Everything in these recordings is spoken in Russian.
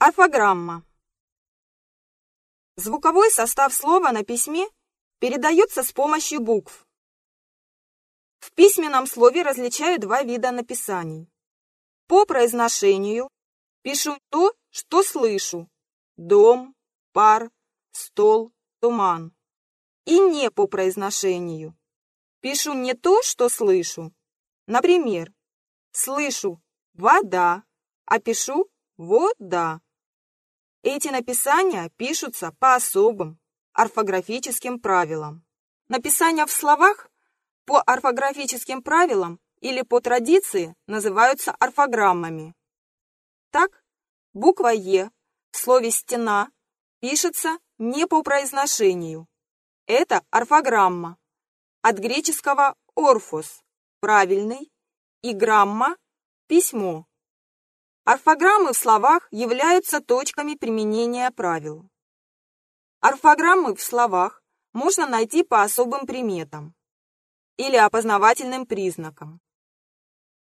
Орфограмма. Звуковой состав слова на письме передается с помощью букв. В письменном слове различаю два вида написаний. По произношению пишу то, что слышу. Дом, пар, стол, туман. И не по произношению. Пишу не то, что слышу. Например, слышу «вода», а пишу «вода». Эти написания пишутся по особым орфографическим правилам. Написания в словах по орфографическим правилам или по традиции называются орфограммами. Так, буква «Е» в слове «стена» пишется не по произношению. Это орфограмма. От греческого «орфос» – правильный, и грамма – письмо. Орфограммы в словах являются точками применения правил. Орфограммы в словах можно найти по особым приметам или опознавательным признакам.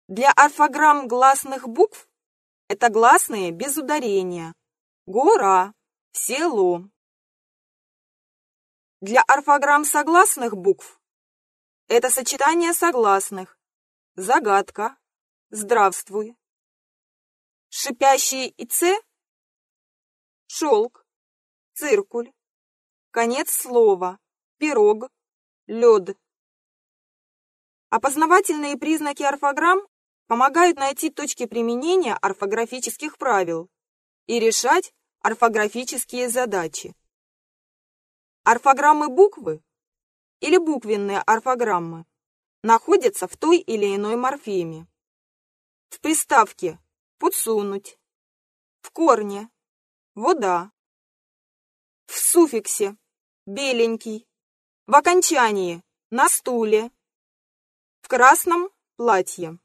Для орфограмм гласных букв это гласные без ударения, гора, село. Для орфограмм согласных букв это сочетание согласных, загадка, здравствуй, Шипящие «ц» — шелк, циркуль, конец слова, пирог, лед. Опознавательные признаки орфограмм помогают найти точки применения орфографических правил и решать орфографические задачи. Орфограммы буквы или буквенные орфограммы находятся в той или иной морфеме. В приставке подсунуть. В корне вода. В суффиксе беленький. В окончании на стуле. В красном платье.